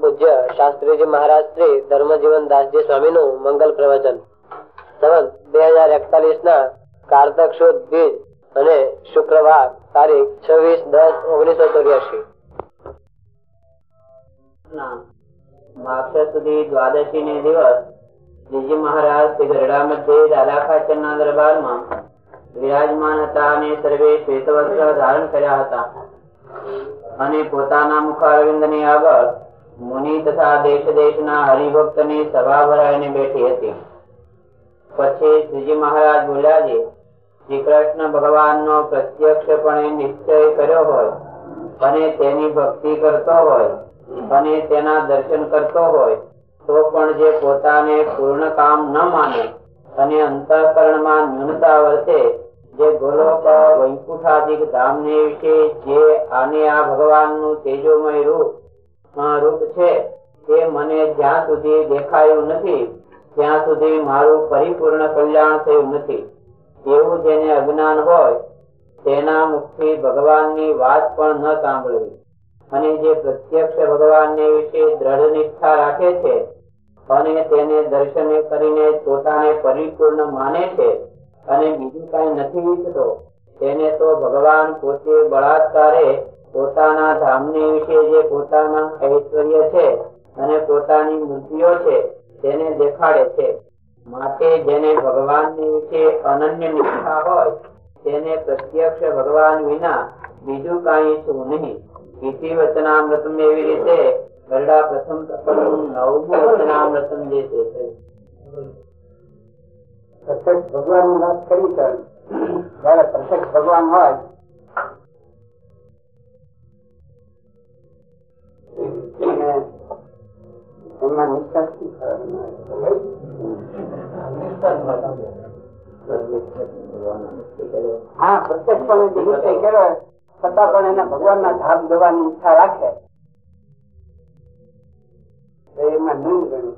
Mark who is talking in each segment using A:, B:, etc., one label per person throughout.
A: પૂજ્ય શાસ્ત્રીજી મહારાજ શ્રી ધર્મજીવન દાસજી સ્વામી નું મંગલ પ્રવચન. સંવત બે હજાર એકતાલીસ ના કારતક સુદ બીજ અને શુક્રવાર તારીખ છવ્વીસ દસ ઓગણીસો ચોર્યાસી.
B: સુધી દ્વાદશી ને દિવસ શ્રીજી મહારાજ શ્રી ગરડા મધ્ય દાદા ખાચર ના દરબારમાં વિરાજમાન હતા અને સર્વે શ્વેત વસ્ત્ર ધારણ કર્યા હતા. અને પોતાના મુખારવિંદની આગળ મુનિ તથા દેશ દેશના હરિભક્તની સભા ભરાઈને બેઠી હતી. પછી શ્રીજી મહારાજ બોલ્યા શ્રી કૃષ્ણ ભગવાનનો પ્રત્યક્ષપણે નિશ્ચય કર્યો હોય, અને તેની ભક્તિ કરતો હોય, અને તેના દર્શન કરતો હોય, તો પણ જે પોતાને પૂર્ણ કામ ન માને, અને અંતઃકરણમાં ન્યૂનતા વર્તે જે ગોલોક વૈકુંઠાદિક ધામ ને વિશે જે આને આ ભગવાનનું તેજોમય રૂપ રૂપ છે. તે મને જ્યાં સુધી દેખાયું નથી, ત્યાં સુધી મારું પરિપૂર્ણ કલ્યાણ થયું નથી. એવું જેને અજ્ઞાન હોય, તેના મુખથી ભગવાનની વાત પણ ન સાંભળવી. અને જે પ્રત્યક્ષ ભગવાનને વિશે દ્રઢ નિષ્ઠા રાખે છે, અને તેને દર્શને કરીને પોતાને પરિપૂર્ણ માને છે, અને બીજું કઈ નથી ઈચ્છતો, તેને તો ભગવાન પોતે બળાત્કારે પોતાના ધામની વિશે જે પોતાના ઐશ્વર્ય છે અને પોતાની મૂર્તિઓ છે, તેને દેખાડે છે. માટે જેને ભગવાન વિશે અનન્ય નિષ્ઠા હોય, તેને પ્રત્યક્ષ ભગવાન વિના બીજું કઈ ઈચ્છવું નહીં. ઇતિ વચનામૃતમ એવી રીતે ગરડા પ્રથમ નવમું વચનામૃતમ જે છે
C: ભગવાનની વાત કરી ભગવાન હોય એમાં હા પ્રત્યક્ષ પણ નિશ્ચય કર્યો છતાં પણ એને ભગવાન ના ધામ જવાની ઈચ્છા રાખે. એમાં નહીં ગણું.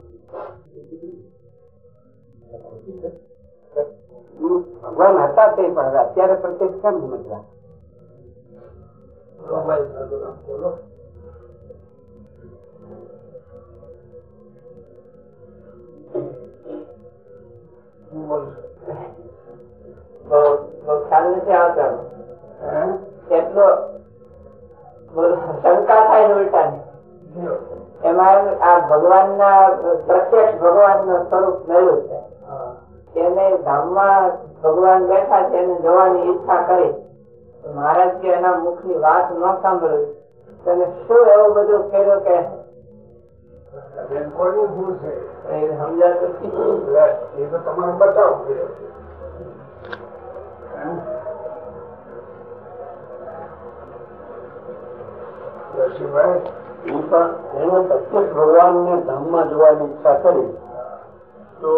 C: ભગવાન હતા તે પણ અત્યારે પ્રત્યેક કેમ સમજવા?
B: ખ્યાલ શંકા થાય ઉલટાની એમાં આ ભગવાન ના પ્રત્યક્ષ ભગવાનનું સ્વરૂપ મળ્યું છે તેને ધામમાં ભગવાન બેઠા છે એને જવાની ઈચ્છા કરી મહારાજ એના મુખની વાત ન સાંભળવી, તેને શું એવું બધું કર્યું કે
C: તો તમારે બતાવો ભગવાન ને ધામમાં જોવાની ઈચ્છા કરી. તો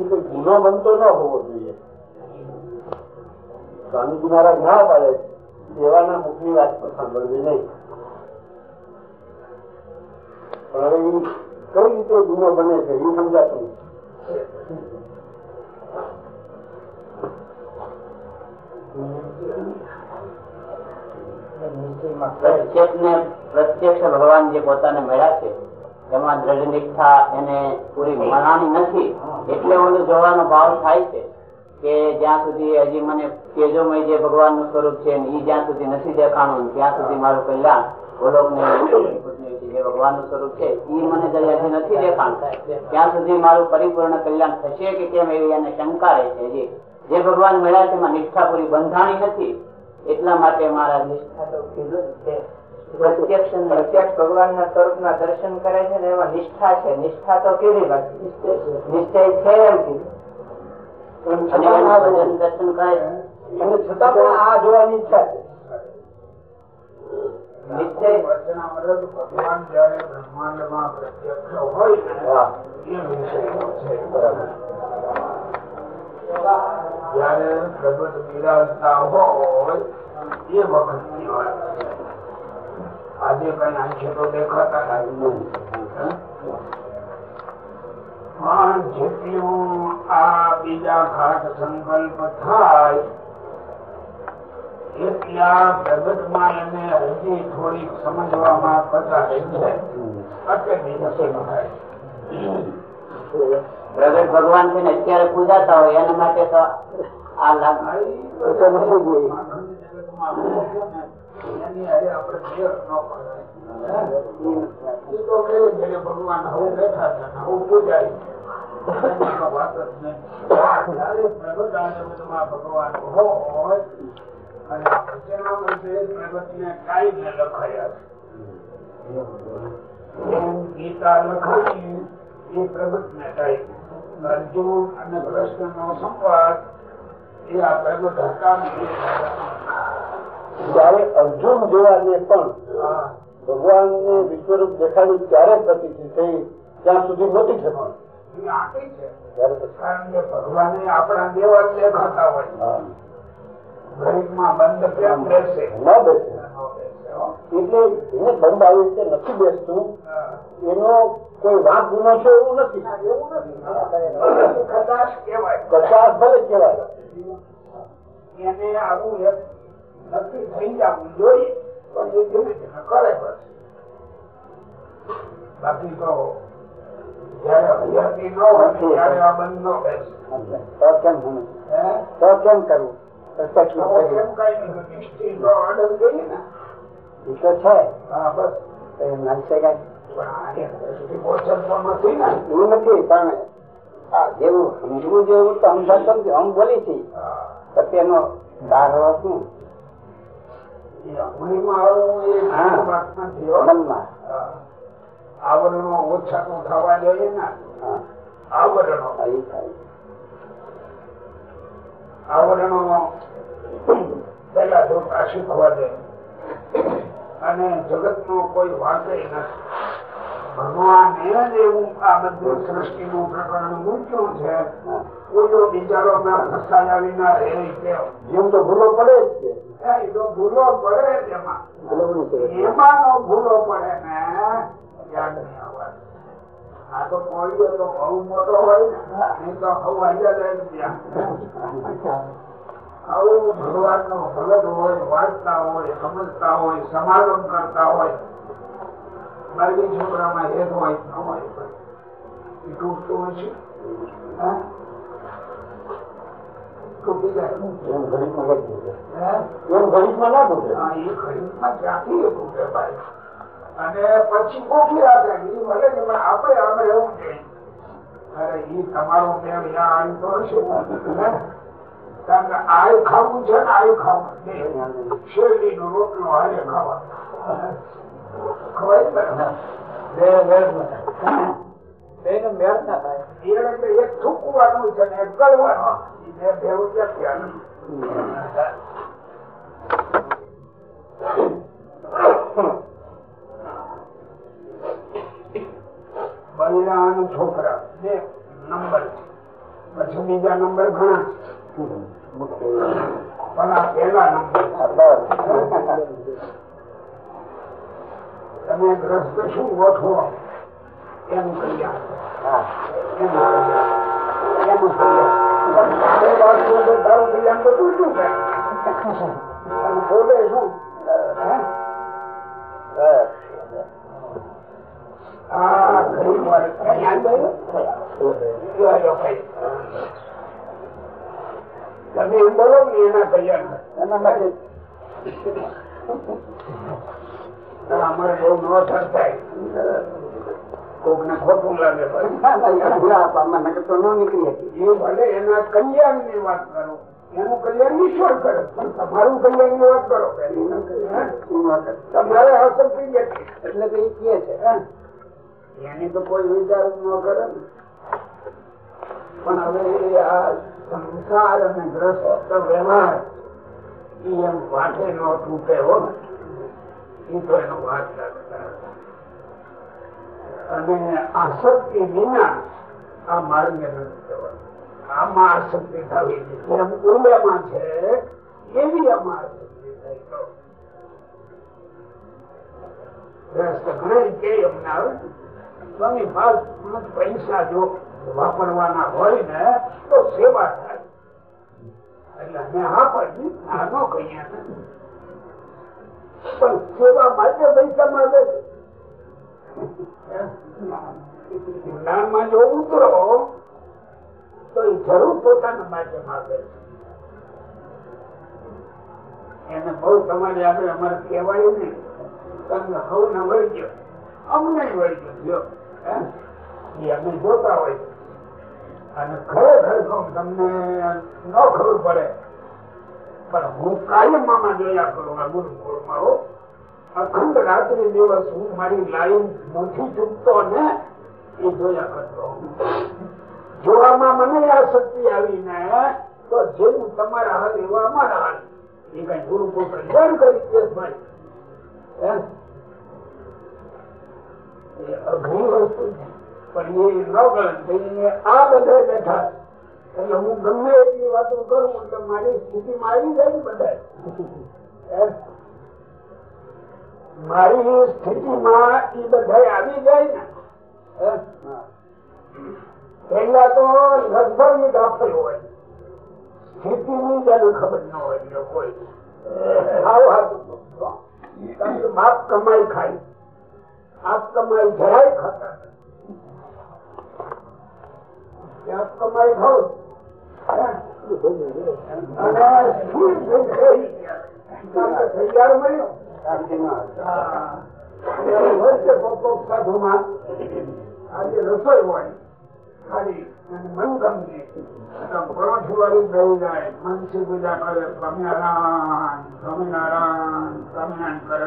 C: એ કોઈ ગુનો બનતો ન હોવો જોઈએ સ્વામીજી મહારાજ ના પાડે, દેવાના મુખની વાત સાંભળવી નહીં. પણ કઈ રીતે ગુનો બને છે એ સમજાતું
B: પ્રત્યક્ષ ભગવાન જે પોતાને મળ્યા છે, એમાં દ્રઢ નિષ્ઠા એને પૂરી મનાની નથી, એટલે ઓલું જોવાનો ભાવ થાય છે કે જ્યાં સુધી હજી મને તેજોમય જે ભગવાનનું સ્વરૂપ છે એ જ્યાં સુધી નથી દેખાણું, ત્યાં સુધી મારું કલ્યાણ ભગવાન સ્વરૂપ છે એ મને હજી નથી દેખાણું ત્યાં સુધી મારું પરિપૂર્ણ કલ્યાણ થશે કે કેમ એવી એને શંકા રહે છે હજી જે ભગવાન મળ્યા છે એમાં નિષ્ઠા પૂરી બંધાણી નથી એટલા માટે મારા નિષ્ઠા તો કીધું છે પ્રત્યક્ષ પ્રત્યક્ષ ભગવાન ના સ્વરૂપ ના દર્શન કરે છે. ને એમાં નિષ્ઠા છે નિષ્ઠા તો કેવી બાકી નિશ્ચય છે એમ કીધું દર્શન કરે
C: છતાં પણ આ જોવાની ઈચ્છા છે.
D: આજે કઈ આંખે તો દેખાતા પણ જેટલું આ બીજા ઘાટ સંકલ્પ થાય એટલા પ્રગટમાં એને હજી થોડીક સમજવામાં થાય.
B: પ્રગટ ભગવાન છે ને અત્યારે પૂજાતા હોય એના માટે તો આ લાભ
D: આ જગતમાં ભગવાન બેઠા છે પૂજાય. આ જગતમાં હોય અને પ્રગટને કાંઈ લખાયા છે. એમ ગીતા લખાણી એ પ્રગટ ને અર્જુન અને કૃષ્ણ નો સંવાદ એ આ પ્રગટ હતા
E: જયારે અર્જુન જોવાને પણ ભગવાન ને વિશ્વરૂપ દેખાડ્યું ત્યારે પ્રતિષ્ઠિત થઈ ત્યાં સુધી નથી
D: કે ભગવાને આપણા દેવા દેખાતા હોય. ગરીબમાં બંધ કેમ રહેશે.
E: ન બેસે.
D: ન બેસે, હો.
E: એટલે એને બંધ આવી રીતે નથી બેસતું. એનો કોઈ વાંક ગુનો છે એવું નથી.
D: કદાચ કહેવાય.
E: ભલે કહેવાય.
D: એને આવું નથી થઈ જવું જોઈએ પણ એ કરે બાકી તો જયારે હરિયાતી ન હોય ત્યારે આ બંધ ન બેસે?
E: તો કેમ કરવું નું
D: ને ને.
E: જેવું સમજવું જેવું તો સમજાતો નથી આમ બોલી છી. તો તેનો શું.
D: આવરણો ઓછા તો થવા જોઈએ ને. આવરણો. આવરણો પેલા જોતા શીખવા દે. અને જગત નો કોઈ વાતે નથી. એ જ એવું આ બધું સૃષ્ટિ નું પ્રકરણ મૂક્યું છે. કોઈ બિચારો ના ફસાયા વિના રહે કેમ
E: તો ભૂલો પડે જ છે.
D: તો ભૂલો પડે એમાં. એમાં ભૂલો પડે ને યાદ નહીં આવવાનું. આ તો કોળીઓ તો બહુ મોટો હોય ને નહીં તો હવા જાય ત્યાં. આવું ભગવાન નો ભગત હોય વાંચતા હોય સમજતા હોય સમાગમ કરતા હોય. બાકી છોકરામાં હેત હોય ન હોય. એ તૂટતું હશે હે? તૂટી જાય.
E: ઘડીકમાં ના તૂટે.
D: હા, એ ખરીદમાં ક્યાંથી તૂટે ભાઈ? અને પછી ભૂખી રાખે એ મળે કે પણ આપણે આમ રહેવું જોઈએ અરે એ તમારો મેળ ત્યાં આવી તો હશે? કારણ કે આય ખાવું છે ને આય ખાવું બે શેરડી નો રોટલો હારે ખાવા ખવાય ને?
E: બે વેરમાં. બેયનો મેળ ના થાય.
D: એટલે એક થૂકવાનું છે ને એક ગળવાનું બે ભેગું ક્યાંથી આવે? અને છોકરા. બે નંબર છે. પછી બીજા નંબર ઘણા પણ આ પહેલા નંબર તમે ગ્રસ્ત શું ગોઠવો? એમ કલ્યાણ એમ કલ્યાણ. તારે તો કલ્યાણ તો શું તમે એમ બોલો એના કલ્યાણ અમારે બહુ ન થાય
E: નીકળી.
D: એ ભલે એના કલ્યાણની વાત કરો એનું કલ્યાણ ઈશ્વર કરે પણ તમારું કલ્યાણની વાત કરો? તમારે અશક્તિ જેટલી
E: એટલે કઈ કે છે?
D: એની તો કોઈ વિચાર ન કરે પણ હવે આ સંસાર અને ગ્રસ્ત વ્યવહાર એમ વાટે ન તૂટે હો. એ તો એનો વાત અને આસક્તિ વિના આ માર્ગે નથી આમાં આસક્તિ થવી જેમ ઉર્જામાં છે, એવી આમાં આસક્તિ થઈ ગ્રસ્ત ઘણા કે અમને આવે સ્વામી પાંચ પૈસા જો વાપરવાના હોય ને, તો સેવા થાય એટલે અમે હા પાડી આ કહીએ પણ સેવા માટે પૈસા માંગે છે. જ્ઞાનમાં જો ઉતરો, તો એ જરૂર પોતાના માધ્યમ છે એને બહુ તમારે આપણે અમારે કહેવાયું નહીં તમને હવ ને ગયો અમને વળી ગયો હે? એ અમે જોતા હોય અને ખરેખર તમને ન ખબર પડે, પણ હું કાયમ મામા જોયા કરું, આ ગુરુકુળમાં હો. અખંડ રાત્રિ દિવસ હું મારી લાઈન નથી ચૂકતો ને એ જોયા કરતો જોવામાં મને આ શક્તિ આવીને તો જેવું તમારા હાલ એવા અમારા હાલ એ કઈ ગુરુકુળ કલ્યાણ કરી દે ભાઈ મારી સ્થિતિમાં આવી જાય ને એ બધા આવી જાય ને પેલા તો લગભગ દાખલ હોય સ્થિતિની ની એને ખબર ન હોય કોઈ આવું હાથ. બાપ કમાઈ ખાય આપ જરાય ખાતા નથી. ત્યાં કમાઈ ખાવ હે? અને શું થઈ ગઈ? તમને તૈયાર મળ્યું કરે, સ્વામિનારાયણ સ્વામિનારાયણ સ્વામિનારાયણ કરે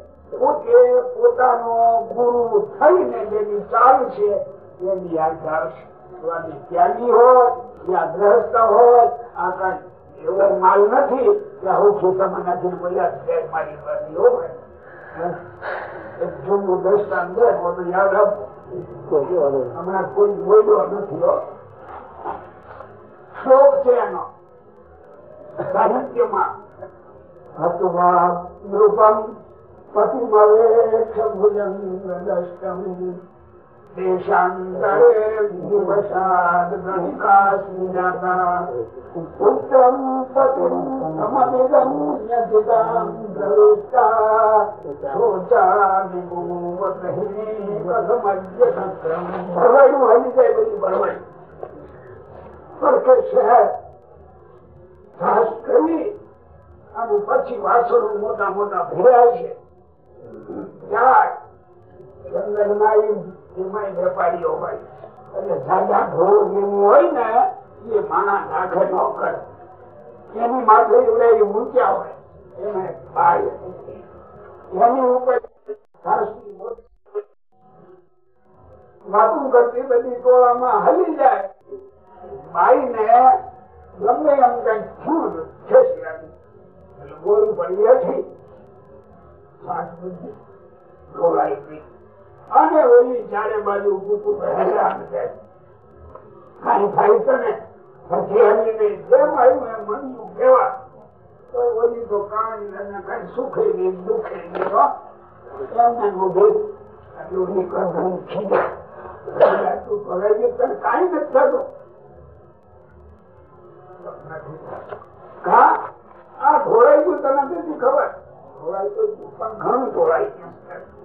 D: પોતે પોતાનો ગુરુ થઈને જેની ચાલ છે એની યાદગાર છે. ત્યાગી હોય યા ગ્રહસ્થ હોય આ કઈ એવો માલ નથી કે હું ખેતરમાં નાખીને બોલ્યા મારી પાસે હોય. જૂનું દ્રષ્ટાંત યાદ આપો હમણાં કોઈ બોલ્યો નથી હો. છે એનો. સાહિત્યમાં. હતવા નૃપમ પતિમવેક્ષ ભુજંગ દષ્ટમ દેશાંતરે દિવસાદ ગણિકાસ્મિનાતા પુત્રમ પતિમ સમમિદમ ન્યજિતામ દૃષ્ટા શોચામિ ભૂવતહિની કથમજ્ય સત્રમ પછી વાસણો મોટા મોટા ભેળાય છે જાય જંગલમાં એમાં કરતી બધી ટોળામાં હલી જાય. બાઈ ને ગમે એમ કઈ છૂટ ખેંચી રાખી પડી હતી. શ્વાસ બધી અને ઓલી ચારે બાજુ કુકુ છે કઈ થાય તો ને, પછી એમની ને જેમ આવ્યું એમ મનનું કેવા તો ઓલી તો કાણી અને કઈ સુખે નહીં, દુખે નહીં કાંઈ તો પણ ઘણું ધોળાઈ ગયું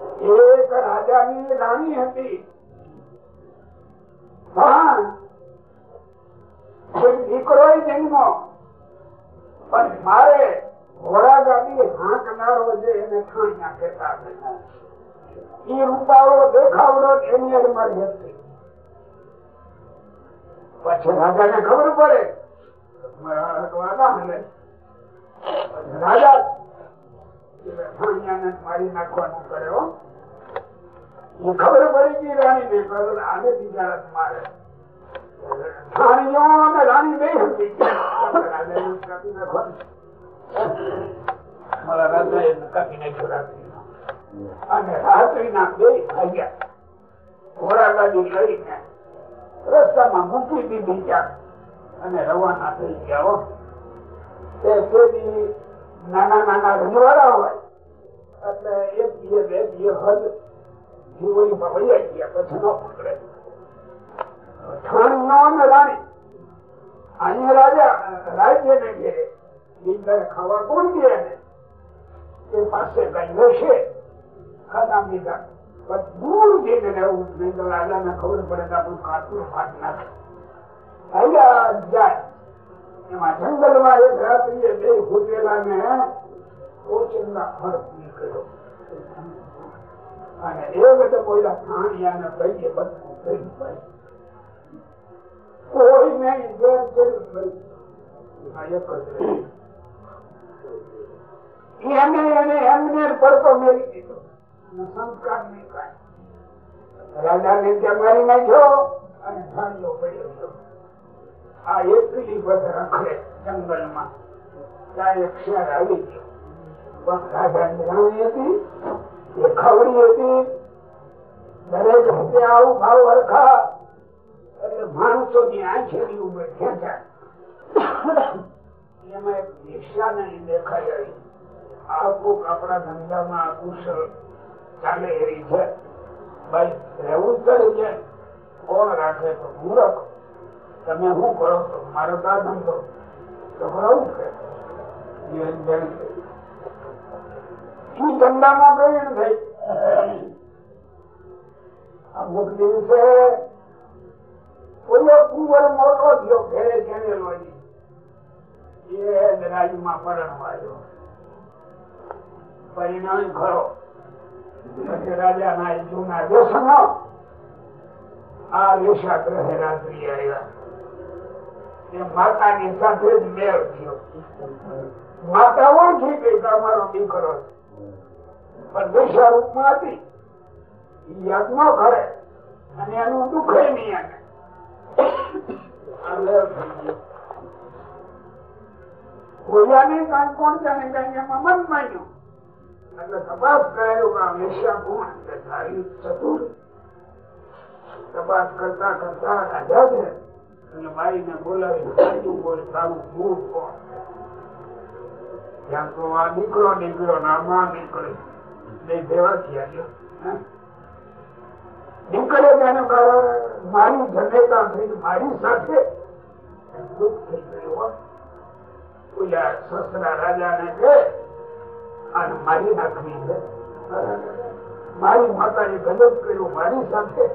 D: એક રાજાની રાણી હતી. દીકરો જન્મો. પણ મારે ઘોડા ગાડી હાંકનારો જે એને ખાણ્યા કહેતા એ રૂપાળો દેખાવડો એની અંદર મારી હતી. પછી ખબર પડે. હકવા ના હાલે. પછી રાજા મારી નાખવાનું કરે, હો. ખબર પડી ગઈ રાણી બે રસ્તામાં મૂકી દીધી ગયા અને રવાના થઈ ગયા. તે નાના નાના રજવાડા હોય. એટલે એક બે બે બે હદ જીવડીમાં વૈયા ગયા, પછી ન પકડે. રાજા ને એ પાસે કઈ લેશે ખાતા બીજા દૂર જઈને રહેવું તો ખબર પડે કે આપણું કાચું ફાટ નાખે. અહીંયા જાય. એમાં જંગલમાં એક રાત્રિએ બે ફૂટેલા ને ઓચિંતા ફળ નીકળ્યો અને એ બધા કોઈલા ખાણિયા ને કહીએ બધું થઈ મેળવી સંસ્કાર કાંઈ રાજાને ત્યાં મારી નાખ્યો અને ઠાણીઓ પડ્યો. આ એકલી બધ રખડે જંગલમાં ત્યાં એક શેર આવી ગયો. પણ રાજા રાણી હતી, એ ખવડી હતી. દરેક રીતે આવું ભાવ હરખા. એટલે માણસો ની આંખેરી ઉભે ખેંચાય. એમાં એક દિશા નહીં દેખાય આવી. આખું આપણા ધંધામાં કુશળ ચાલે એવી છે. ભાઈ, રહેવું જ કરે છે. કોણ રાખે તો મૂરખ? તમે શું કરો છો? મારો કા ધંધો કે શું જણ ઈ ધંધામાં પ્રવીણ થઈ અમુક દિવસે ઓલો કુંવર મોટો થયો, ઘેરે કેનેલો એ રાજમાં પરણવા આવ્યો. પરિણામ ખરો. રાજા ના જૂના દેશનો આ રેશા ગ્રહે રાત્રિ આવ્યા. માતાની સાથે જ મેળ થયો. માતા ઓળખી ગઈ કે અમારો દીકરો. પણ દિશા રૂપમાં હતી યાદ કરે. અને એનું દુખે નહીં કાંઈ કોણ જાણે કાંઈ એમાં મન માન્યું. એટલે તપાસ કરાયો કે કોણ એટલે ચતુર. તપાસ કરતા કરતા અને બાઈને ને નીકળે તેનું કારણ મારી જનેતા થઈ મારી સાથે. દુઃખ થઈ ગયું. ઓલા સસરા રાજાને કે અને મારી નાખવી છે. મારી માતાએ ગજબ કર્યું મારી સાથે.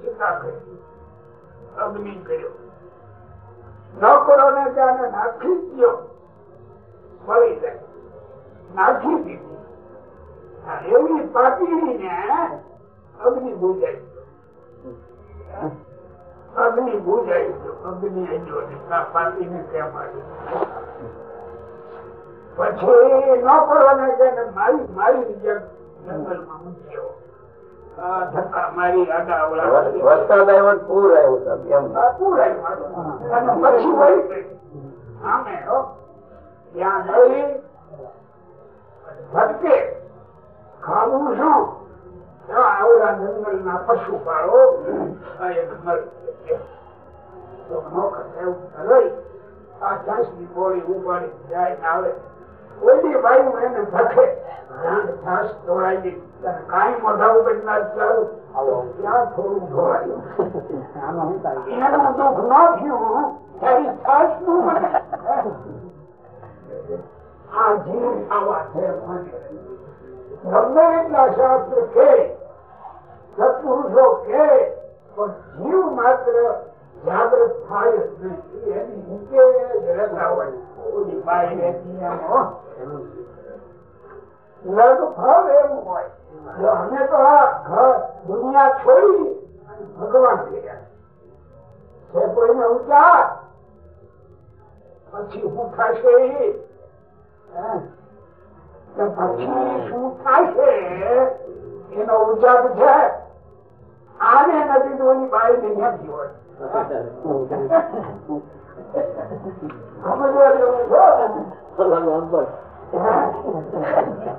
D: સીતા કરી અગ્નિ કર્યો. નોકરો ને ત્યાં નાખી દો મળી જાય. નાખી દીધી. એવી પાકી ને અગ્નિ બુજાઈ ગયો. અગ્નિ બુજાઈ ગયો. અગ્નિ પછી નોકરો ને મારી મારી જંગલમાં મૂક્યો
A: વરસાદ આવ્યો પૂર આવ્યું સાહેબ એમ.
D: આ પૂરાય પછી વળી ગઈ. આમે હો. ત્યાં ગઈ ભટકે ખાવું શું? ત્યાં આવડા જંગલના પશુ પાળો આ છાસની ગોળી ઉપાડી જાય ને આવે. ઓલી વાયુ એને ભખે. કાંઈ મોઢા ઉપર ના ચાલુ ક્યાં થોડું ઢોળાયું એનું દુઃખ ન થયું તારી છાસનું આ જીવ આવા છે ગમે એટલા શાસ્ત્ર કે સત્પુરુષો કે પણ જીવ માત્ર જાગૃત થાય જ નહીં. એની નીચે રહેતા હોય. ઓલી બાઈ રહેતી એમ અમે તો દુનિયા છોડી ભગવાન છે કોઈને ઉચાર છે આને નથી એની બાઈ ને નથી હોય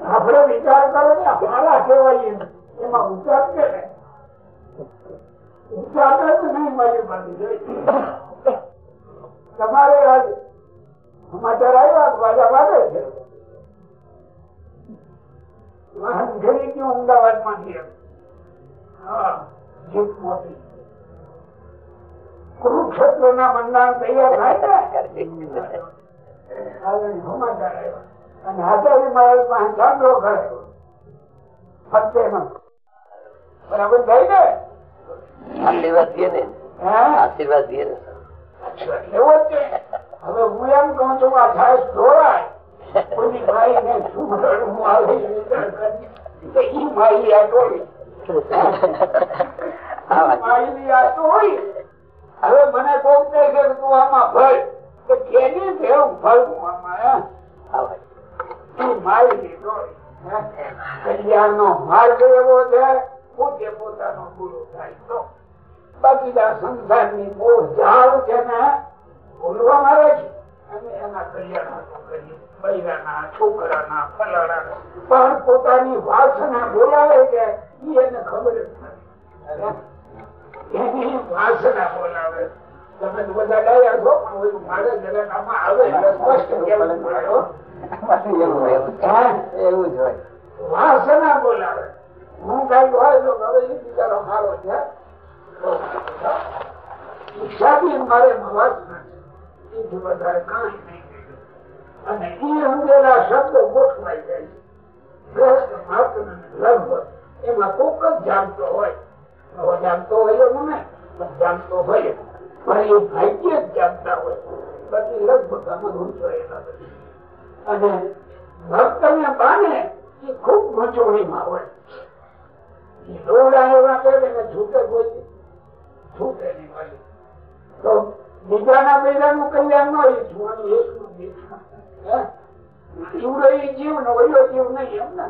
D: આપડે વિચાર કરો ને અમારા કહેવાય એમાં. ઉચાર કે ઉચાર જ નહીં મારી બાંધી તમારે આજ સમાચાર આવ્યા વાજા વાગે છે? વાહન ઘડી ગયું અમદાવાદમાંથી હા જીપ મોટી કુરુક્ષેત્ર ના બંધારણ તૈયાર થાય ને? સમાચાર આવ્યા. અને આચાર્ય મહારાજ પાસે ચાંદલો કરાયો ફતેનો બરાબર થઈ ને
A: આશીર્વાદ દે ને.
D: હે?
A: આશીર્વાદ દે ને.
D: હવે હું એમ કહું છું આ છાસ ઢોળાય કોઈ ભાઈ ને શું હું આવે ઈ મારી આ ટોળી. મારી આ ટોળી. હવે મને કોક કહે છે કે તું આમાં ભર. કે કેની ભેળું ભરવું આમાં હે? માર્ગ એવો છે પોતે પોતાનો પૂરો થાય તો. બાકીના સંસારની મોહ જાળ છે ને, ભૂલવા મારે છે. અને એના કલ્યાણ કરીએ. બૈરાના ફલાણાના. પણ પોતાની વાસના બોલાવે છે એને ખબર જ નથી. એની વાસના બોલાવે. તમે બધા ડાયા છો, પણ મારે જગત આમાં આવે સ્પષ્ટ કહેવું પડે હો. એમાં કોક જ જાણતો હોય જાણતો હોય પણ જાણતો હોય પણ એ ભાગ્ય જ જાણતા હોય. બાકી લગભગ આમાં ગુંચવાયેલા અને ને બાને એ ખૂબ મચોડીમાં હોય. મળી તો જીવ ને ઓલો જીવ નહીં, એમ ના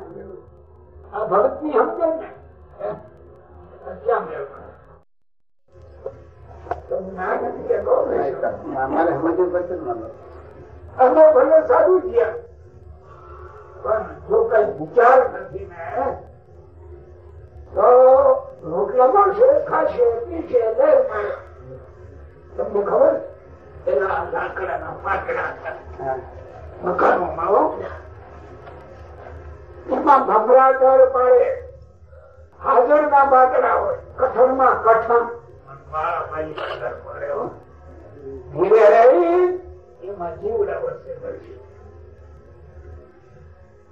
D: આ
C: ભગતની? સમજવું પડશે.
D: અમે ભલે સારું ગયા. પણ જો કઈ વિચાર નથી ને તો રોટલા મળશે ખાશે પીશે મળે તમને ખબર? પેલા લાકડાના પાકડા હતા. મકાનોમાં હો. એમાં ભભરાટર પડે. હાજર ના બાકડા હોય કઠણ. માં કઠણ પડે હો. ધીરે રહી. એમાં જીવડા વચ્ચે કરશે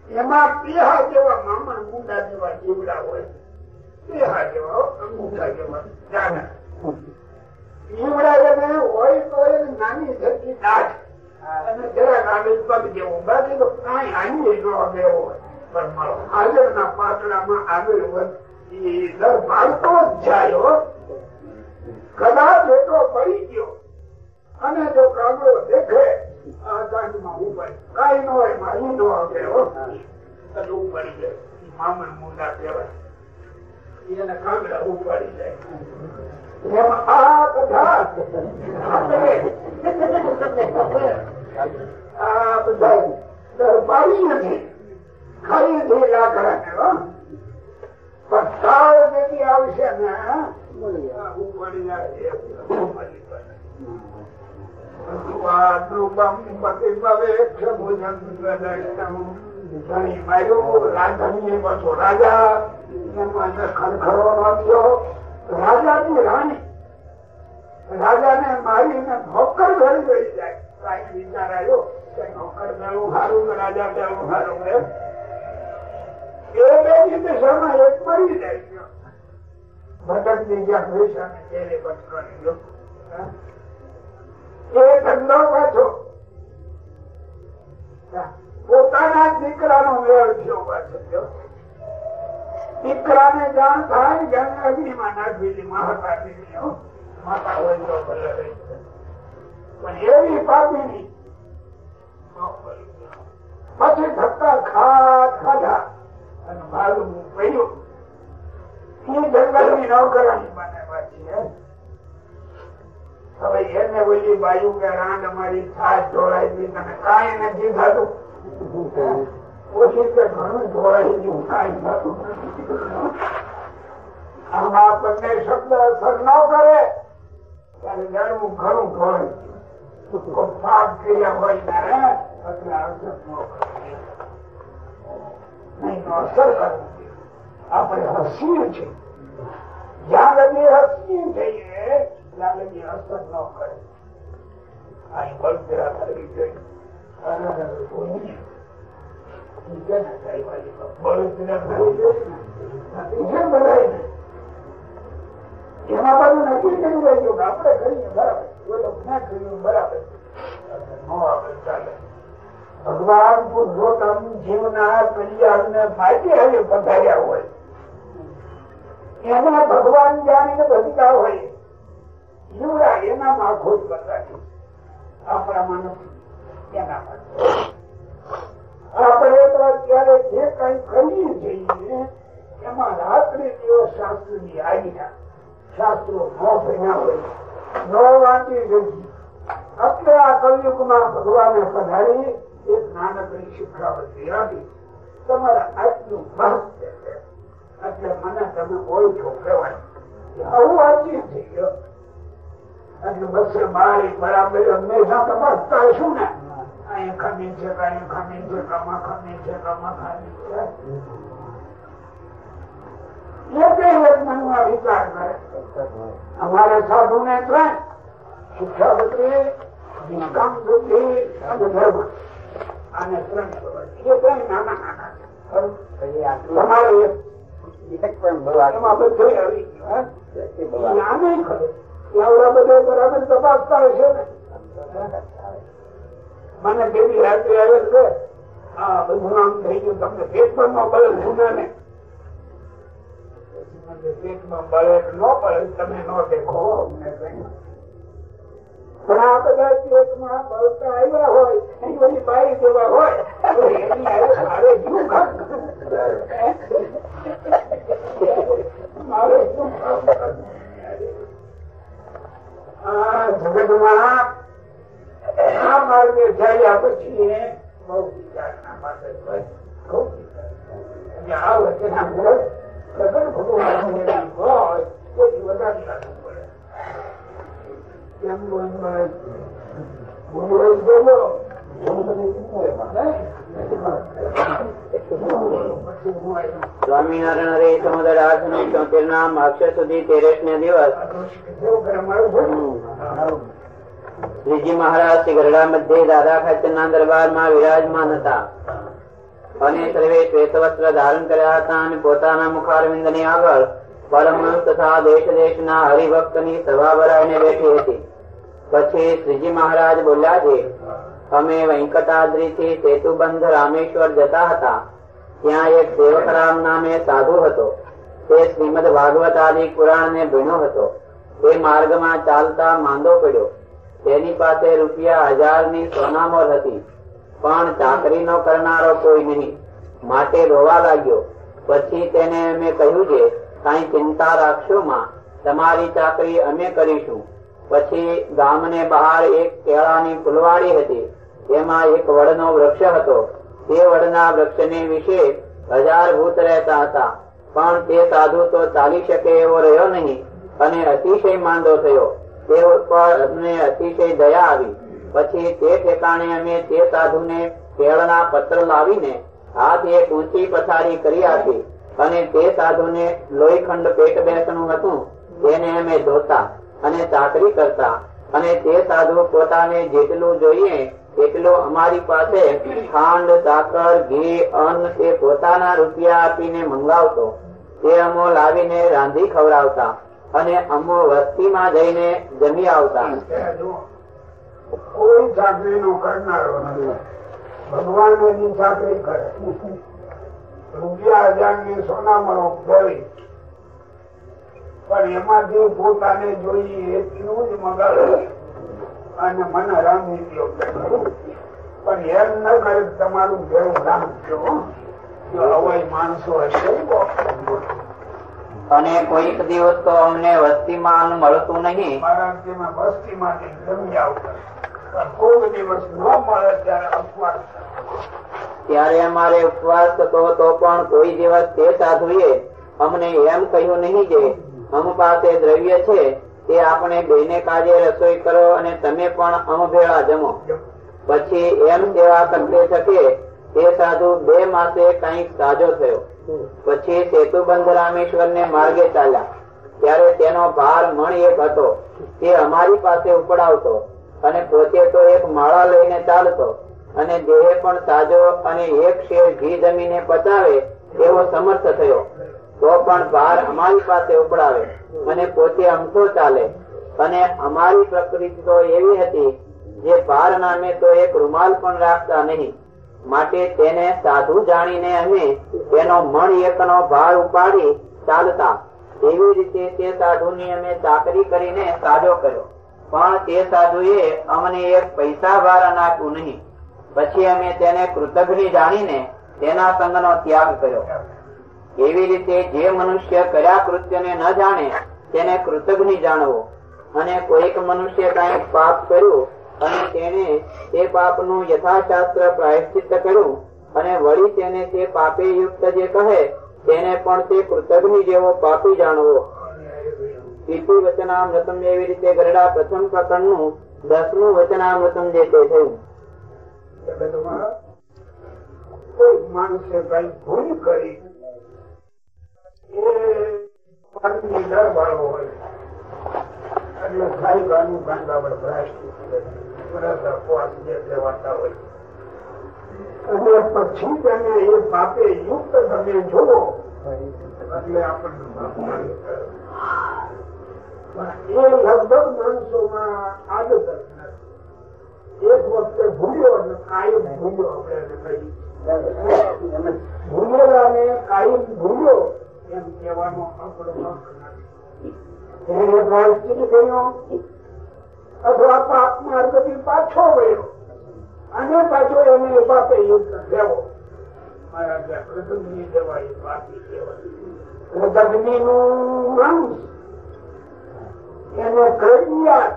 D: એમાં પેહા જેવા મામણ મુંડા જેવા જીવડા હોય. પેહા જેવા હો, જેવા એને હોય તો એને નાની જતી દાઢ. અને જરા નાની પગ જેવો બાકી તો કઈ હાની ન દેવો હોય. પણ મારો હાજરના આગળ વધ એ દર મારતો જ જાય કદાચ એટલો પડી ગયો. અને જો કાગડો દેખે, આ ગાંઠમાં ઉપાય કાંઈ ન હોય, મારી નો આવે ઉપાડી જાય મામણ મુંડા કહેવાય. એને કાગડા ઉપાડી જાય એમ આ બધા આ બધા દરબારી નથી. ખરીદી લાકડાને હો. પણ સાવ જેથી આવશે ને ઉપાડી જાય. એ ઉપાડી જાય. રાજાને મારીને નોકર ઘર ગઈ જાય કાંઈ વિચાર આવ્યો કે નોકર મેળવું સારું રાજા મેળવું સારું એ બે દિશામાં એક મરી જાય ગયો ભટકની જ્યાં પૈસાને જેલે ભટકાણી ગયો હા? પાછો. પાછો એવી પાપીની પછી ધક્કા ખાટ ખાધા. અને મારું પડ્યું એ જંગલની નોકરાની બનાવવાની હે. હવે એને ઓલી બાયુ કે રાંડ અમારી છાસ ઢોળાઈ ગઈ તને કાંઈ નથી થતું. ઓછી કે ઘણું ઢોળાઈ ગયું, કાંઈ થતું આમાં આપણને શબ્દ અસર ન કરે. ત્યારે જાણવું ઘણું ઢોળાઈ ગયું. પાપ ક્રિયા હોય ત્યારે એટલે અસર ન કરે. નહીં અસર કરવું આપણે હસીએ છીએ. જ્યાં લગી હસીએ છીએ અસર ન કરે અહીં ને ને. ના નો ભગવાન પુરુષોત્તમ જીવના કલ્યાણ ને માટે હવે પધાર્યા હોય. એના ભગવાન જાણીને ભજતા હોય. આપણે તો અત્યારે જે કઈ કરીએ છીએ, એમાં રાત્રિ દિવસ શાસ્ત્રની આજ્ઞા, શાસ્ત્રો ન ભણ્યા હોય, ન વાંચી ગઈ એટલે આ કલયુગમાં ભગવાને પધારી, એક નાનકડી શિક્ષાવતી આપી તમારા આજનું મહત્વ એટલે મને તમે ઓળખો કહેવાય આવું વાંચી થઈ ગયો એટલે બસે બારી બરાબર હંમેશા તપાસતા હશું ને. અહીંયા ખમી છે કઈ ખમી છે કમા ખમી છે કમા ખામી છે. એક એક મનમાં વિચાર કરે? અમારા સાધુ ને ત્રણ શિક્ષાવતી નિષ્કામ બુદ્ધિ અને ધર્મ આને ત્રણ એ ત્રણ નાના નાના? તમારે એક. એમાં બધું આવી ગયું, એ. એવડા બધા બરાબર તપાસતા હશે ને? મને કેવી રાત્રે આવે છે? આ બધું આમ થઈ ગયું. તમને પેટમાં બળે જૂના ને પેટમાં બળે ન બળે તમે ન દેખો. પણ આ આવ્યા હોય બાઈ જેવા હોય. મારે આ જગતમાં આ માર્ગે જયા પછી હોય. ખૂબ વિચાર. અને આ વચના મૂળ સગન ભગવાન હોય તેથી વધારે લાગુ પડે. બોલો બોલો.
B: સ્વામિનારાયણ હરે સમુદ્ર આઠ નો ચોતેર નામ, અક્ષર સુધી તેરેસ ને દિવસ? શ્રીજી મહારાજ શ્રી ગરડા મધ્ય દાદા ખાચરના દરબારમાં વિરાજમાન હતા. અને સર્વે શ્વેત વસ્ત્ર ધારણ કર્યા હતા અને પોતાના મુખારવિંદની આગળ પરમહંસ તથા દેશ દેશના હરિભક્તની સભા ભરાઈને બેઠી હતી. પછી શ્રીજી મહારાજ બોલ્યા છે અમે વેંકટાદ્રી થી સેતુબંધ રામેશ્વર જતા હતા. ત્યાં એક સેવકરામ નામે સાધુ હતો. તે શ્રીમદ ભાગવત આદિ પુરાણ ને ભણ્યો હતો. તે માર્ગમાં ચાલતા માંદો પડ્યો. તેની પાસે રૂપિયા હજારની સોનામોલ હતી. પણ ચાકરીનો કરનારો કોઈ નહીં. માટે રોવા લાગ્યો. પછી તેને અમે કહ્યું કે, કઈ ચિંતા રાખશો માં. તમારી ચાકરી અમે કરીશું. પછી ગામને બહાર એક કેળાની ફૂલવાડી હતી. તેમાં એક વડનો વૃક્ષ હતો. તે વડના વૃક્ષને વિશે હજાર ભૂત રહેતા હતા. પણ તે સાધુ તો ચાલી શકે એવો રહ્યો નહીં અને અતિશય માંદો થયો. તે ઉપર અમને અતિશય દયા આવી. પછી તે ઠેકાણે અમે તે સાધુને કેળના પત્ર લાવીને હાથ એક ઊંચી પથારી કરી આપી અને તે સાધુને લોહીખંડ પેટ બેસણું હતું. તેને અમે ધોતા. અને ચાકરી કરતા. અને તે સાધુ પોતાને જેટલું જોઈએ, એટલું અમારી પાસે ખાંડ, સાકર, ઘી, અન્ન તે પોતાના રૂપિયા આપીને મંગાવતો. તે અમો લાવીને રાંધી ખવડાવતા અને અમો વસ્તીમાં જઈને જમી આવતા.
D: કોઈ ચાકરી નો કરનારો ભગવાનની ચાકરી કરે. રૂપિયા હજારની સોનામાં ભરી પણ એમાંથી પોતાને જોઈએ એટલું જ મગાડે અને મન રામી દો પણ એમ ન કરે તમારું ભેરું રામ જો હવાઈ માણસો હશે.
B: અને કોઈક દિવસ તો અમને વસ્તીમાં મળતું નહીં.
D: વસ્તીમાંથી જમી આવતા. પણ કોઈ દિવસ ન મળે ત્યારે અપવાદ
B: ત્યારે અમારે ઉપવાસ થતો હતો પણ કોઈ દિવસ તે સાધુએ અમને એમ કહ્યું નહીં કે અમ પાસે દ્રવ્ય છે, તે આપણે બેને કાજે રસોઈ કરો અને તમે પણ અમ જમો. પછી એમ સેવા કરતે શકે, તે સાધુ બે માસે કંઈક સાજો થયો. પછી સેતુબંધ રામેશ્વર ને માર્ગે ચાલ્યા. ત્યારે તેનો ભાર મણ એક હતો, તે અમારી પાસે ઉપડાવતો અને પોતે તો એક માળા લઈને ચાલતો અને દેહે પણ સાજો અને એક શેર ઘી જમીને પચાવે એવો સમર્થ થયો. તો પણ ભાર અમારી પાસે ઉપડાવે. અને પોતે અમકો ચાલે. અને અમારી પ્રકૃતિ તો એવી હતી, જે ભાર નામે તો એક રૂમાલ પણ રાખતા નહીં. માટે તેને સાધુ જાણીને અમે તેનો મણ એકનો ભાર ઉપાડી ચાલતા. એવી રીતે તે સાધુની અમે ચાકરી કરીને સાજો કર્યો. પણ તે સાધુએ અમને એક પૈસા ભાર નાખ્યું નહીં. પછી અમે તેને કૃતજ્ઞ જાણીને તેના સંગનો ત્યાગ કર્યો. એવી રીતે જે મનુષ્ય કયા કૃત્યને ન જાણે, તેને કૃતજ્ઞ જાણવો. અને કોઈક મનુષ્ય કઈ પાપ કર્યું અને તેને તે પાપનું યથાશાસ્ત્ર પ્રાયશ્ચિત કર્યું અને વળી તેને તે પાપે યુક્ત જે કહે, તેને પણ તે કૃતજ્ઞ જેવો પાપી જાણવો. ઇતિ વચનામૃતમ એવી રીતે ગરડા પ્રથમ પ્રકરણનું દસમું વચનામૃતમ જે તે થયું.
D: માણસે કઈ ભૂલ કરી પછી તેને એ પાપે યુક્ત તમે જોવો એટલે આપણને એ લગભગ માણસોમાં આદત નથી. એક વખતે ભૂલ્યો અને કાયમ ભૂલ્યો આપણે ભૂલેલા ને કાયમ ભૂલ્યો. એમ કહેવાનો અથવા પાપ માર્ગથી પાછો ગયો અને પાછો એને પાપે યુદ્ધ માણસ એને કૃત્યાત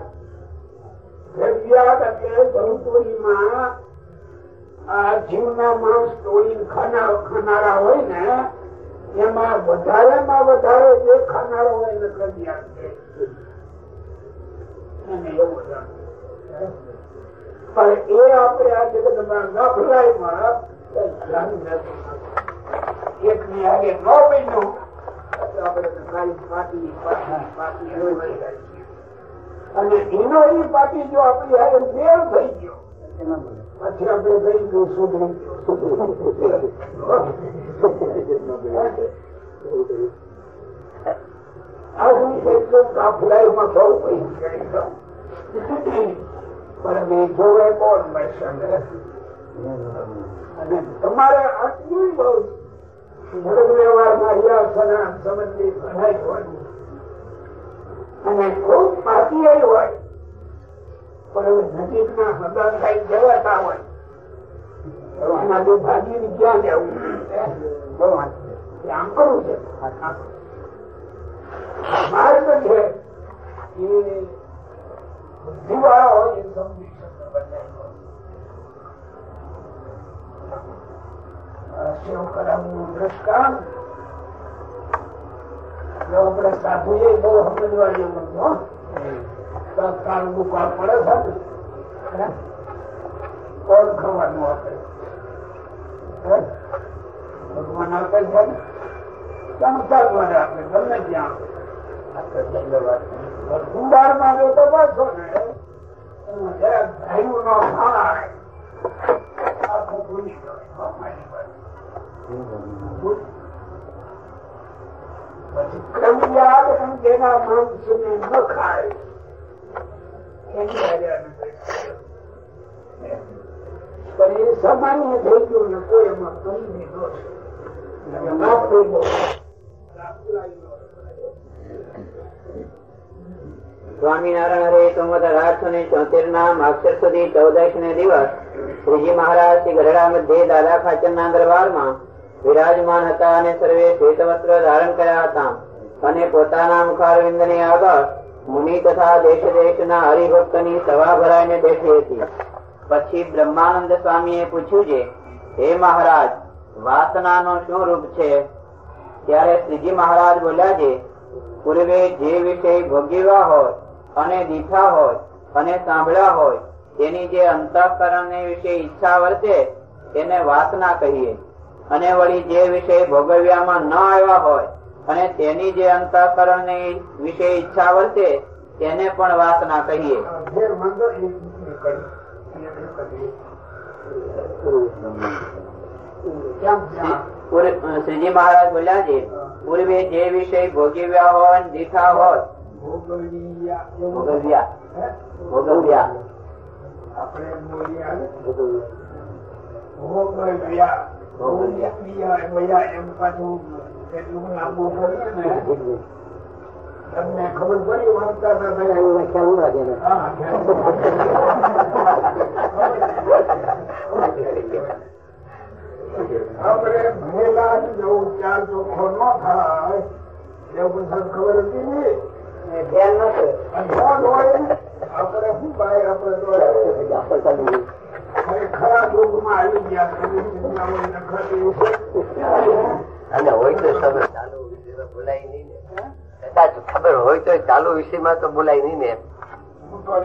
D: દ્રવ્યાત એટલે સંતોષીમાં આ જીવના માણસ તોડી ખાનારા હોય ને એમાં વધારેમાં વધારે જે ખાનારો હોય એને કરી જાણવું. પણ એ આપણે આ જગતમાં ગફલાઈમાં એક ની આગે. અને એનો એ પાટી જો આપણી હારે મેળ થઈ ગયો પછી આપણે કઈ પણ એ જોવે કોણ અને તમારે આટલું બહુ વ્યવહારમાં હિયાસના સંબંધી ભણાઈ અને ખૂબ પાકી હોય. પણ હવે નજીકના સદા જવાતા છે. માર્ગ છે એ બુદ્ધિવાળા હોય. જો આપણે સાધુ એ બહુ સમજવા જેવું નથી, હો. તત્કાળ દુકાળ પડે છે કોણ ખાવાનું આપે? ભગવાન આપે છે ને? સંસાર આપે, ગમે ત્યાં જો તો પાછો ને, એમાં જરાક ધાર્યું નો ન ખાય. પણ એ
B: ચોતેર ના માક્ષર સુધી ચૌદશ ને દિવસ શ્રીજી મહારાજ શ્રી ગઢડા દરબારમાં વિરાજમાન હતા અને સર્વે શ્વેત વસ્ત્ર ધારણ કર્યા હતા. અને પોતાના મુખારવિંદની આગળ મુનિ તથા દેશ દેશ ના હરિભક્તની સભા ભરાઈને બેઠી હતી. પછી બ્રહ્માનંદ સ્વામી એ પૂછ્યું છે હે મહારાજ વાસના નો શું રૂપ છે? ત્યારે શ્રીજી મહારાજ બોલ્યા છે પૂર્વે જે વિષય ભોગવ્યા હોય, અને દીઠા હોય, અને સાંભળ્યા હોય, તેની જે અંતઃકરણ વિશે ઈચ્છા વર્તે, તેને વાસના કહીએ. અને વળી જે વિષય ભોગવ્યામાં ન આવ્યા હોય અને તેની જે અંતઃકરણ વિશે ઈચ્છા વર્તે, તેને પણ વાસના કહીએ શ્રીજી મહારાજ બોલ્યા છે, પૂર્વે જે વિષય ભોગવ્યા હોય દીઠા હોય
D: ભોગવિયા
B: ભોગવ્યા
D: આપણે? ભોગવ્યા
B: ભોગવ્યા.
D: ભોગવ્યા વયા એમ પાછું ને તમને ખબર પડી વાંચતા હતા તમે? હા, આપણે ભણેલા જ જો ઉચ્ચાર ચોખ્ખો ન થાય એવું બધા ખબર હતી ને
B: ધ્યાન નથી
D: અજવાળ હોય ને, આપણે શું ભાઈ આપણે તો હવે આવી ગયા છે.
A: અને હોય તો તમે ચાલુ વિષયમાં બોલાય નહીં ને. કદાચ ખબર હોય તો ચાલુ વિષયમાં તો બોલાય નહીં ને
D: બોલ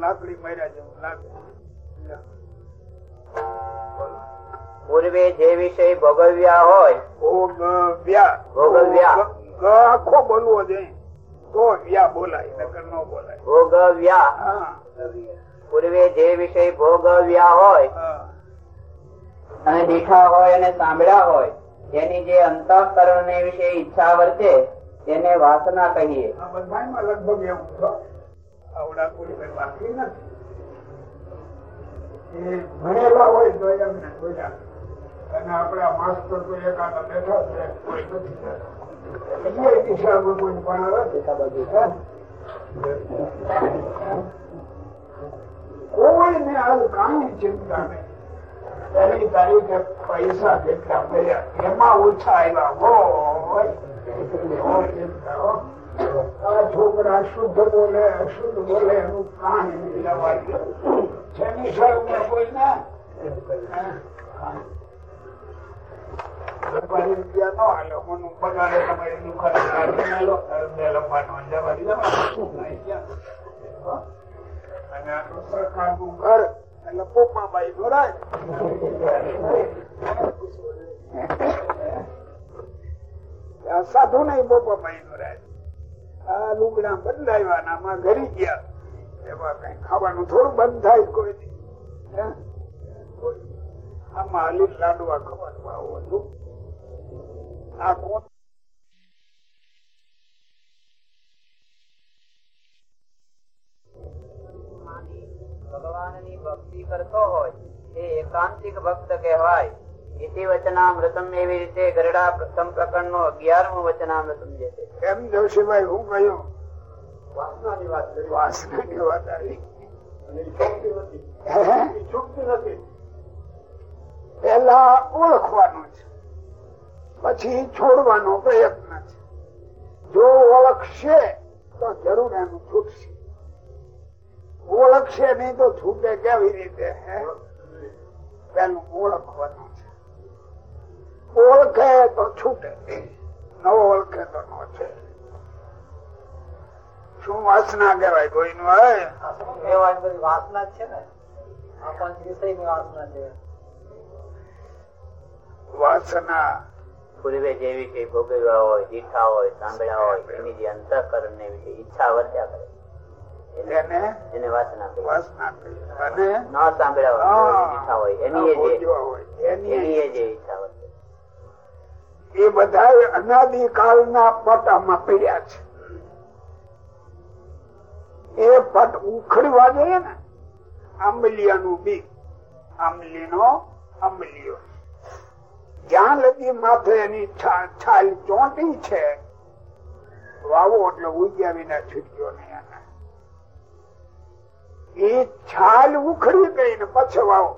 D: લાકડી માર્યા જેવું
B: પૂર્વે જે વિષય ભોગવ્યા હોય
D: ભોગવ્યા.
B: ભોગવ્યા.
D: આખો બોલવો જોઈએ તો બોલાય નકર ન બોલાય.
B: ભોગવ્યા. પૂર્વે જે વિષય ભોગવ્યા હોય અને દીઠા હોય અને સાંભળ્યા હોય તેની જે અંતઃકરણ વિશે ઈચ્છા વર્તે તેને વાસના કહીએ.
D: આ લગભગ એવું છે. આવડા કોઈ બાકી નથી. ભણેલા હોય તો એમને બોલ્યા અને આપણા માસ્ટર તો એકાદ બેઠા છે. કોઈ નથી એ દિશામાં કોઈ ભણાવે ચિંતા નહીં. તારીખે પૈસા કેટલા મળ્યા, એમાં ઓછા આવ્યા હોય. છોકરા શુદ્ધ બોલે શુદ્ધ બોલે, એનું કાંઈ નહીં. લેવા દે. કોઈ ના. રૂપિયા ન હાલો મનું પગારે તમારી અને આ ઘર એટલે પોપાબાઈ સાધુ નહીં પોપાબાઈ ભરાય આ લુગડા બદલાવ્યા આમાં ઘરી ગયા એમાં કઈ ખાવાનું થોડું બંધ થાય કોઈ નહીં. આમાં હાલી લાડવા ખવાનું આવું હતું આ કોણ
B: ભગવાનની ભક્તિ કરતો હોય એ એકાંતિક ભક્ત કહેવાય. ઇતિ વચનામૃતમ એવી રીતે ગરડા પ્રથમ પ્રકરણનું અગિયારમું વચનામૃતમ જે છે.
D: એમ જોશીભાઈ હું કહ્યું વાસનાની વાત કરી. વાસનાની વાત આવી. પેલા ઓળખવાનું છે. પછી છોડવાનો પ્રયત્ન છે. જો ઓળખશે તો જરૂર એનું છૂટશે. ઓળખશે નહીં તો છૂટે કેવી રીતે હે? પેલું ઓળખવાનું છે. ઓળખે તો છૂટે ન ઓળખે તો ન છે. શું વાસના કહેવાય કોઈનું હોય
B: વાસના છે ને? વાસના છે.
D: વાસના
B: પૂર્વે જેવી વિષય ભોગવ્યા હોય દીઠા હોય સાંભળ્યા હોય એની જે અંતઃકરણ ને ઈચ્છા વર્ત્યા કરે. એને- વાસના
D: અને?
B: ન સાંભળ્યા હોય એની એ જે એની
D: એની
B: જે ઈચ્છા વર્તે
D: એ બધા અનાદિ કાળના પટામાં પીડ્યા છે. એ પટ ઉખડવા જોઈએ ને આંબલિયાનું બી આંબલી નો આંબલીઓ જ્યાં લગી માથે એની છાલ ચોંટી છે, વાવો એટલે ઉગ્યા વિના છૂટ્યો નહીં એ છાલ ઉખડી ગઈ ને પછી વાવો.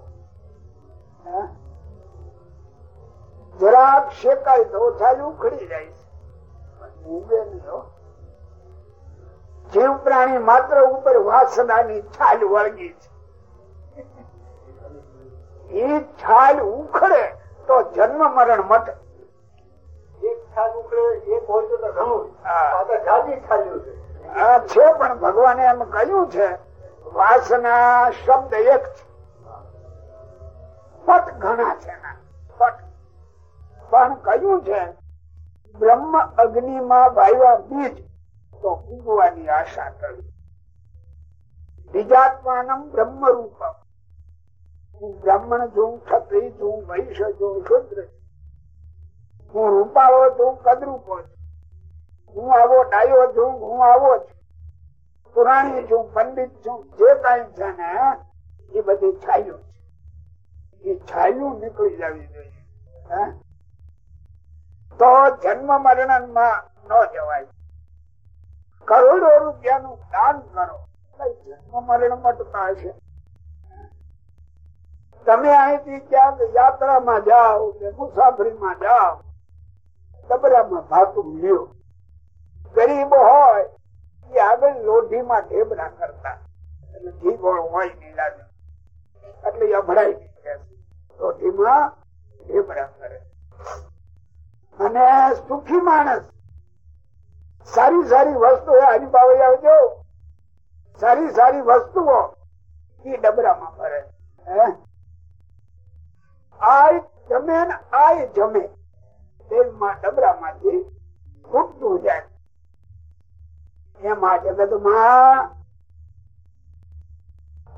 D: જરાક શેકાય તો છાલ ઉખડી જાય છે. નહીં જીવ પ્રાણી માત્ર ઉપર વાસનાની છાલ વળગી છે. એ છાલ ઉખડે. તો જન્મ મરણ મટે
E: એક છાલ ઉકળે એક હોય તો ઘણું.
D: હા.
E: આ તો જાજી છાલ્યું છે.
D: પણ ભગવાને એમ કહ્યું છે વાસના શબ્દ એક છે. પટ ઘણા છે પટ. પણ કહ્યું છે બ્રહ્મ અગ્નિ માં વાયવા બીજ તો ઉગવાની આશા કરી. બીજાત્માનમ બ્રહ્મ રૂપમ બ્રાહ્મણ છું ક્ષત્રિય છું વૈશ્ય છું શુદ્ર હું રૂપાળો છું કદરૂપો હું આવો ડાયો છું હું આવો છું પુરાણી છું પંડિત છું જે કઈ છે ને એ બધી છાયું છે એ છાયું નીકળી જવી જોઈએ? તો જન્મ મરણમાં ન જવાય કરોડો રૂપિયાનું દાન કરો જન્મ મરણ મટતા હશે તમે અહીંથી ક્યાંક યાત્રામાં જાઓ કે મુસાફરીમાં જાઓ ડબરામાં ભાતું લ્યો. ગરીબ હોય, એ આગળ લોઢીમાં ઢેબરા કરતા. એટલે હોય નહીં લાગે એટલે નહીં કે લોઢીમાં ઢેબરા કરે. અને સુખી માણસ, સારી સારી વસ્તુઓ હરિભાવે આવજો. સારી સારી વસ્તુઓ એ ડબરામાં ભરે. હે? આય જમે આય જમે. દેવમાં ડબરામાંથી ફૂટતું જાય. એમાં જગતમાં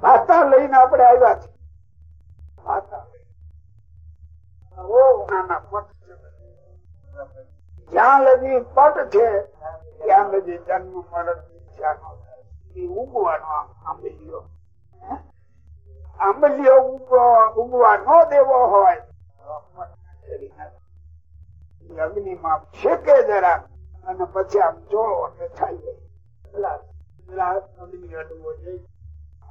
D: ભાતા લઈને આપણે આવ્યા છે જ્યાં લગી પટ છે, ત્યાં લગી જન્મ મરણ. ઉગવાનો આમ આંબલીઓ? આંબલીઓ ઉગવા ન દેવો હોય અગ્નિ માં છેકે જરા અને પછી આમ જો એટલે થાય જાય. ગ્લાસ ગ્લાસ અગ્નિ અડવો જોઈએ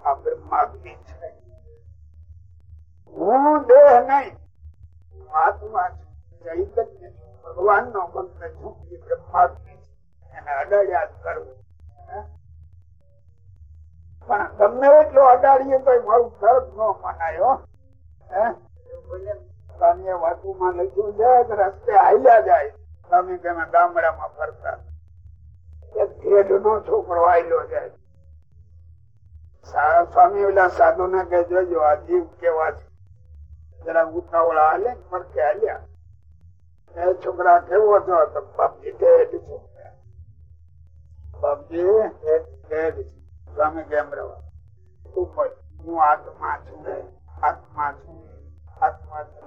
D: આ બ્રહ્માગ્નિ છે હું દેહ નહીં આત્મા ભગવાન નો ભક્ત છું એ બ્રહ્માગ્નિ છે એને અડાડ્યા કરવું? પણ તમને એટલો અડાડીએ તો મારું તરત ન મનાયો તમે વાતુમાં છે રસ્તે હાલ્યા જાય તમે તમે ફરતા. છોકરો આયલો જાય. સ્વામી ઓલા સાધુ ને કે જોજો, આ જીવ કેવા છે. જરા ઉતાવળા હાલે પડકે હાલ્યા. એ છોકરા કેવો હતો? બાપજી, ઢેડ છોકરા બાપજી છે. સ્વામી કેમ રહેવા તું બોલ હું આત્મા છું. આત્મા છું. આત્મા છું.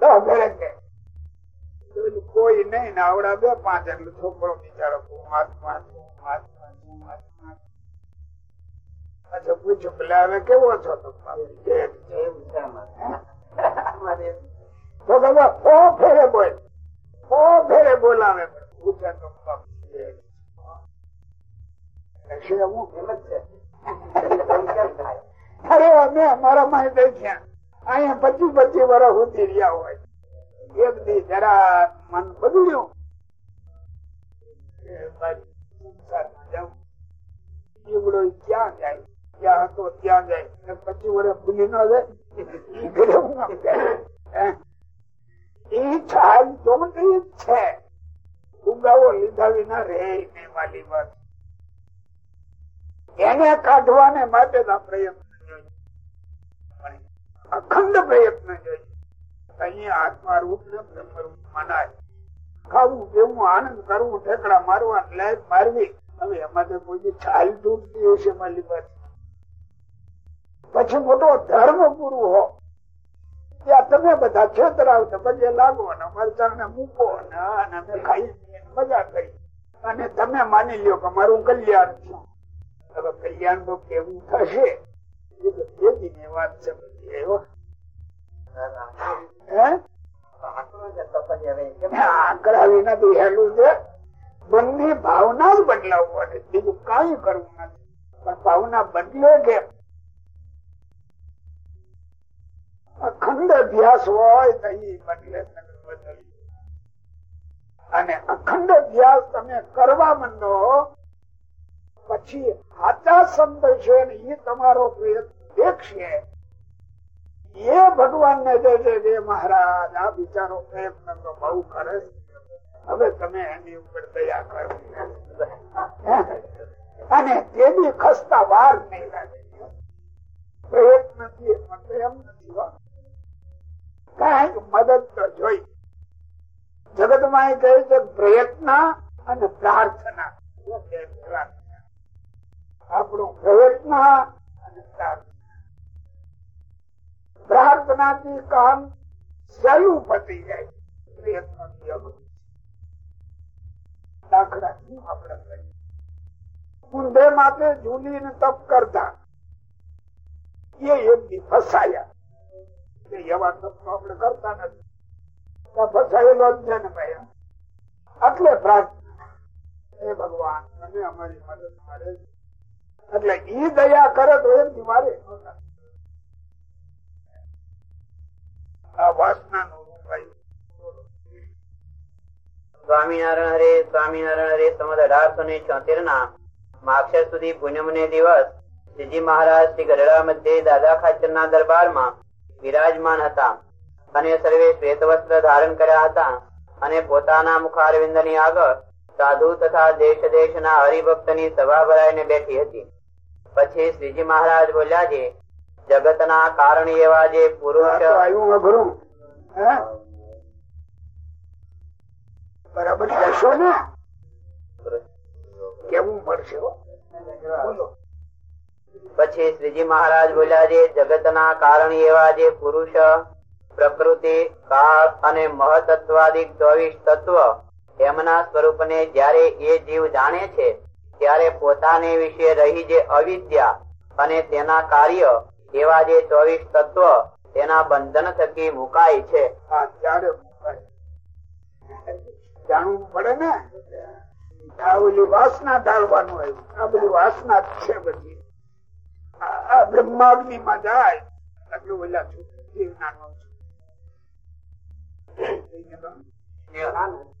D: કોઈ નહીં ને આવડા બે પાંચ એટલે છોકરો બિચારો હું આત્મા છું આત્મા છું આત્મા અચ્છા પૂછ્યું, પેલા હવે કેવો છો તો? તમે ફો ફેરે બોલ. ફો ફેરે બોલાવે. પૂછે અરે, અમે અમારા માં દેખ્યા અહીંયા પચીસ પચીસ વર્ષ સુધી રહ્યા હોય. એક દી જરા મન બદલ્યું. જીવડો ક્યાં જાય? ક્યાં હતો ત્યાં જાય? ને પચીસ વર્ષ ભૂલી ન જાય? ઈ ઘરે હું આમ જાય. હે? ઈ છાલ ચોમટી જ છે. ઉગાવો લીધા વિના રે નહીં વાલી વાત. એને કાઢવાને માટેના પ્રયત્ન અખંડ પ્રયત્ન અહીંયા આત્મા રૂપ ને બ્રહ્મરૂપ મનાય. ખાવું, પીવું, આનંદ કરવું ઠેકડા મારવા લાઈફ મારવી. હવે એમાં કોઈ છાલ તૂટતી હશે મારી પાસે પછી મોટો ધર્મ પૂરું હો. ત્યાં તમે બધા છેતરાવ તો પછી લાગો ને મરચાને મૂકો ને અને અમે ખાઈ મજા કરી. અને તમે માની લ્યો કે મારું કલ્યાણ છું. હવે કલ્યાણનું કેવું થશે? ભાવના બદલે કેમ અખંડ અભ્યાસ હોય તો એ બદલી. અને અખંડ અભ્યાસ તમે કરવા માંડો પછી સાચા સંત છે એ તમારો દેખશે. એ ભગવાન ને જે છે કે મહારાજ, આ બિચારો પ્રયત્ન તો બહુ કરે. હવે તમે એની ઉપર દયા કરો અને તેની ખસતા વાર નહીં લાગે. પ્રયત્ન એમ નથી કંઈક મદદ તો જોઈ. જગતમાં કહે છે પ્રયત્ન અને પ્રાર્થના. આપણું પ્રયત્ન અને પ્રાર્થના. પ્રાર્થનાથી કામ સહેલું પતી જાય. છે. દાખલા શું આપણે કહીએ માટે માથે ઝૂલીને તપ કરતા. એ યોગી ફસાયા. એવા તપ આપણે કરતા નથી. ફસાયેલો છે ને ભાઈ. આટલે પ્રાર્થના. હે ભગવાન, તમે અમારી મદદ કરે એટલે ઈ દયા કરે તો એમ મારે નું
B: દિવસ શ્રીજી મહારાજ શ્રી ગઢડા દાદા ખાચર ના દરબારમાં વિરાજમાન હતા. અને સર્વે શ્વેત વસ્ત્ર ધારણ કર્યા હતા અને પોતાના મુખારવિંદની આગળ સાધુ તથા દેશ દેશના હરિભક્તની સભા ભરાઈને બેઠી હતી. પછી શ્રીજી મહારાજ બોલ્યા છે જગતના કારણ એવા જે પુરુષ?
D: બરાબર કહેશો ને? કેવું પડશે બોલો.
B: પછી શ્રીજી મહારાજ બોલ્યા છે જગતના કારણ એવા જે પુરુષ પ્રકૃતિ કાળ અને મહતત્વાદિક ચોવીસ તત્વ એમના સ્વરૂપને જ્યારે એ જીવ જાણે છે, ત્યારે પોતાને વિશે રહી જે અવિદ્યા અને તેના કાર્ય, એવા જે ચોવીસ તત્વ, તેના બંધન થકી મુકાય છે.
D: જાણવું પડે ને? આ ઓલી વાસના ટાળવાનું આવ્યું આ બધી વાસના છે બધી. આ- બ્રહ્માગ્નિ માં જાય, એટલે ઓલા છૂટે જીવના નો ટાઈમ